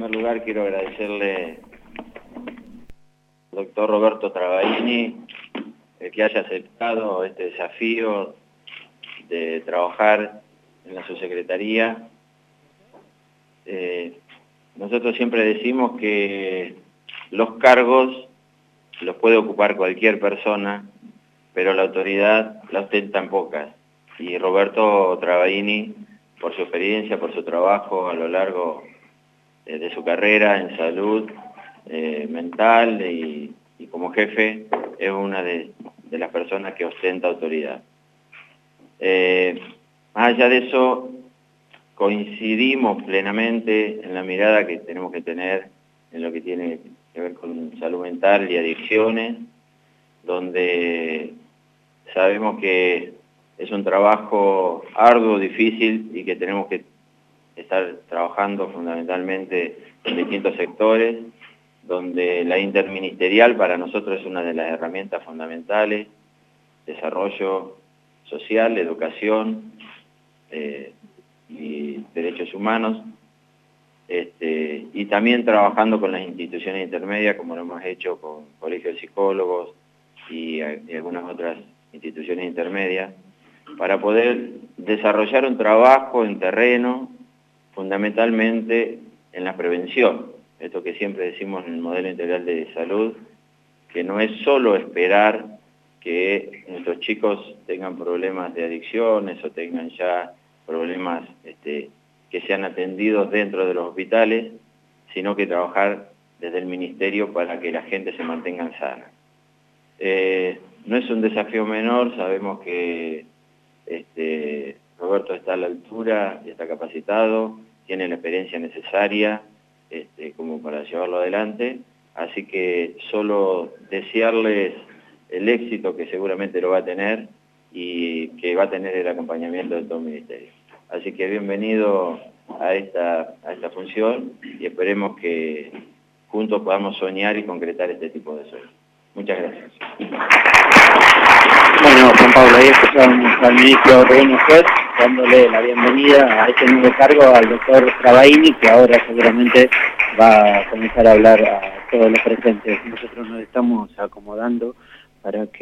primer lugar quiero agradecerle al doctor Roberto Travaini el que haya aceptado este desafío de trabajar en la subsecretaría. Eh, nosotros siempre decimos que los cargos los puede ocupar cualquier persona, pero la autoridad la ostentan pocas. Y Roberto Travaini, por su experiencia, por su trabajo a lo largo de su carrera en salud eh, mental y, como jefe es una de, las personas que ostenta autoridad. Eh, más allá de eso, coincidimos plenamente en la mirada que tenemos que tener en lo que tiene que ver con salud mental y adicciones, donde sabemos que es un trabajo arduo, difícil y que tenemos que estar trabajando fundamentalmente en distintos sectores, donde la interministerial para nosotros es una de las herramientas fundamentales, desarrollo social, educación eh, y derechos humanos, este, y también trabajando con las instituciones intermedias, como lo hemos hecho con colegios psicólogos y algunas otras instituciones intermedias, para poder desarrollar un trabajo en terreno fundamentalmente en la prevención. Esto que siempre decimos en el modelo integral de salud, que no es solo esperar que nuestros chicos tengan problemas de adicciones o tengan ya problemas este, que sean atendidos dentro de los hospitales, sino que trabajar desde el ministerio para que la gente se mantenga sana. Eh, no es un desafío menor, sabemos que este, Roberto está a la altura y está capacitado, tiene la experiencia necesaria este, como para llevarlo adelante, así que solo desearles el éxito que seguramente lo va a tener y que va a tener el acompañamiento de todo el Ministerio. Así que bienvenido a esta, a esta función y esperemos que juntos podamos soñar y concretar este tipo de sueños. Muchas gracias. Bueno, Juan Pablo, escuchamos al ministro Reino Juez dándole la bienvenida a este nuevo cargo al doctor Travaini, que ahora seguramente va a comenzar a hablar a todos los presentes. Nosotros nos estamos acomodando para que